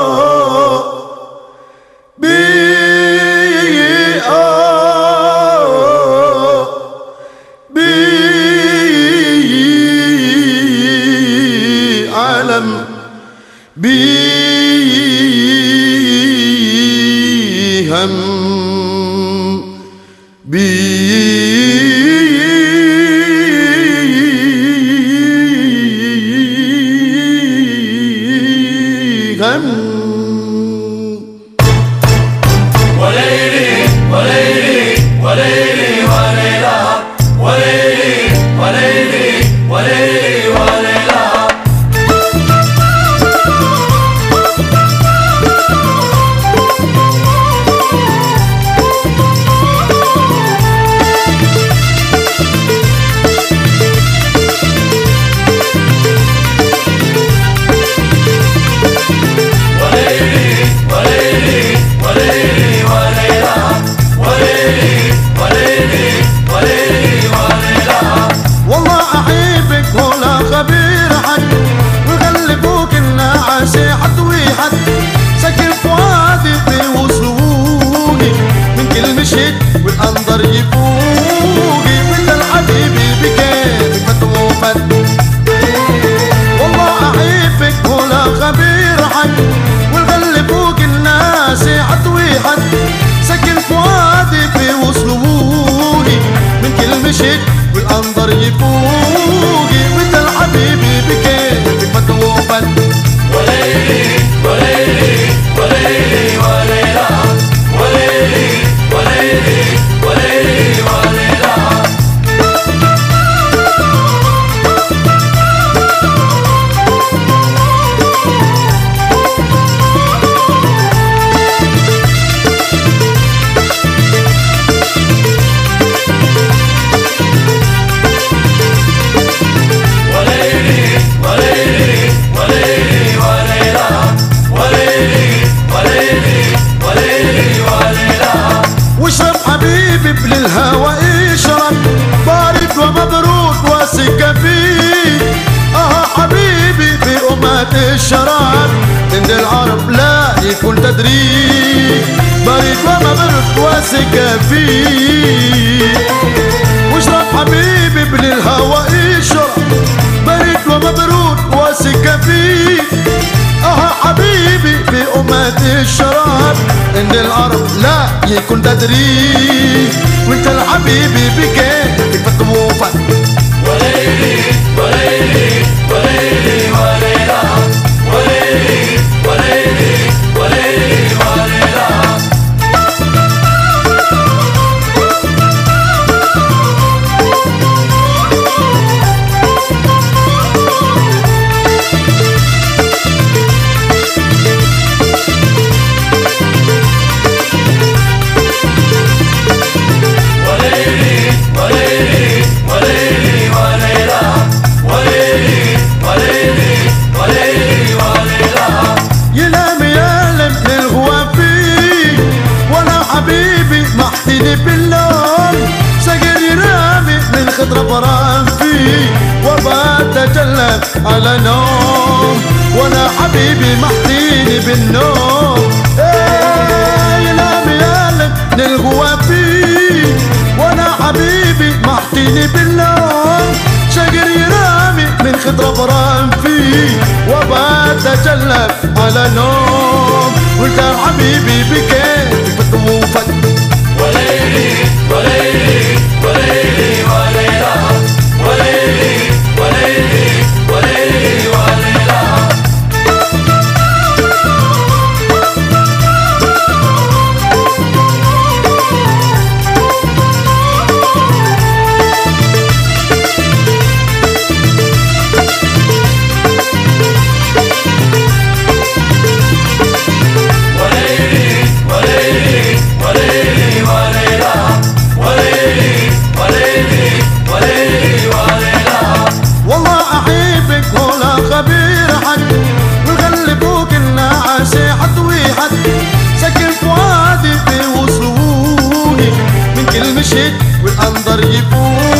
بيشاء بيئة بعلم بيهم people يكون تدريب بارد ومبرود واسق فيه. واشرب حبيبي بالهوى اشرب بارد ومبرود واسق فيه. آه حبيبي بأمات الشراب. إن العرب لا يكون تدريب وانت الحبيبي بكيفك وليلي وليلي. على نوم. وأنا حبيبي محتيني بالنوم. إيه ينام يالم للهوى فيه وأنا حبيبي محتيني بالنوم. شجر يرامي من خضرة برام فيه وبات اتجلب على نوم. وانت حبيبي بك ينشد والانظر يفوت